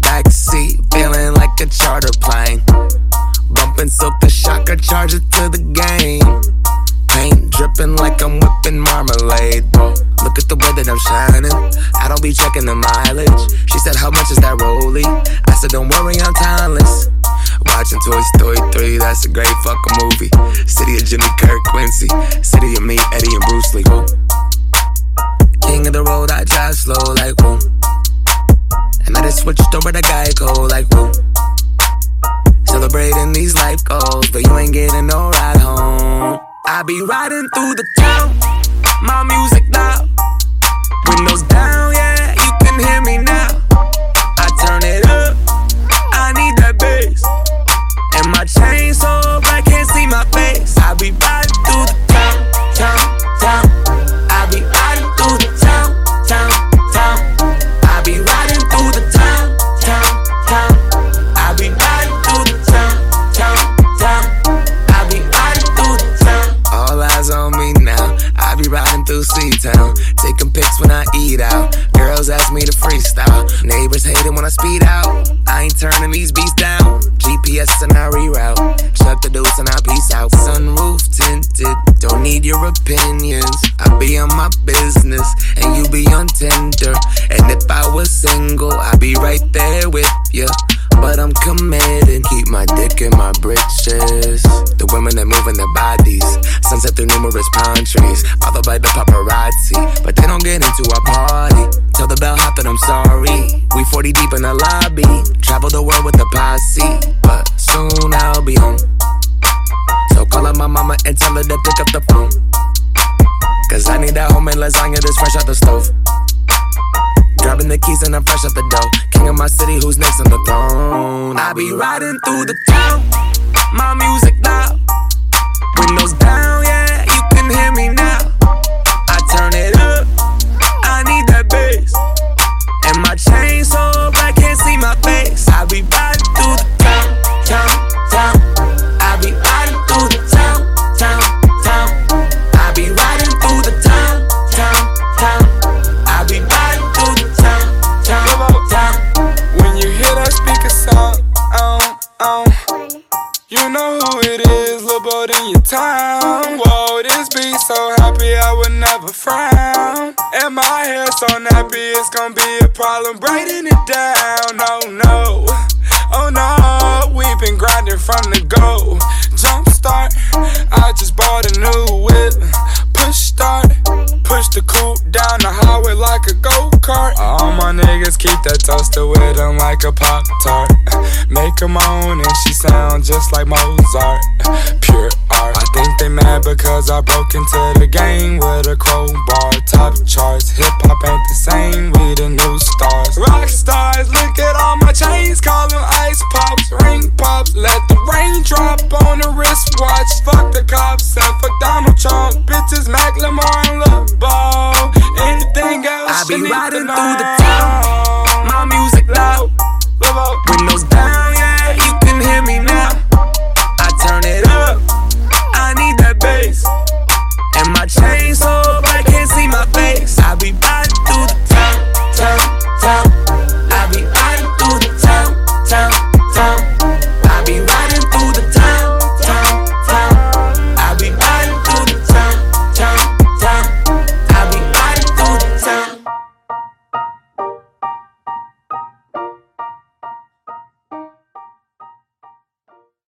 Backseat, feeling like a charter plane. Bumping the shocker charge it to the game. Paint dripping like I'm whipping marmalade. Look at the way that I'm shining. I don't be checking the mileage. She said, How much is that rollie? I said, Don't worry, I'm timeless. Watching Toy Story 3, that's a great fucking movie. City of Jimmy Kirk Quincy. Geico like whoa. Celebrating these life goals, but you ain't getting no ride home. I be riding through the town, me to freestyle. Neighbors hating when I speed out. I ain't turning these beats down. GPS and I reroute. Shut the deuce and I peace out. Sunroof tinted, don't need your opinions. I be on my business and you be on Tinder. And if I was single, I'd be right there with you. But I'm committed, keep my dick in my britches. The women that moving their bodies, sunset through numerous pine trees, followed by the paparazzi. But they don't get into our party. Tell the bellhop that I'm sorry. We 40 deep in the lobby, travel the world with the posse. But soon I'll be home. So call up my mama and tell her to pick up the phone. Cause I need that homemade lasagna that's fresh out the stove. Grabbing the keys and I'm fresh out the dough. King of my city, who's next on the throne? I be riding through the town, my music loud. You know who it is, little Boat in your town. Whoa, this beat so happy I would never frown. And my hair so nappy, it's gonna be a problem braiding it down. Oh no, oh no, we've been grinding from the go. Niggas keep that toaster with them like a pop tart. Make 'em moan and she sound just like Mozart. Pure art. I think they mad because I broke into the game with a crowbar. Top charts, hip hop ain't the same. We the new stars. Rock stars, look at all my chains, call them ice pops, ring pops. Let the rain drop on the wristwatch. Fuck the cops and fuck Donald Trump.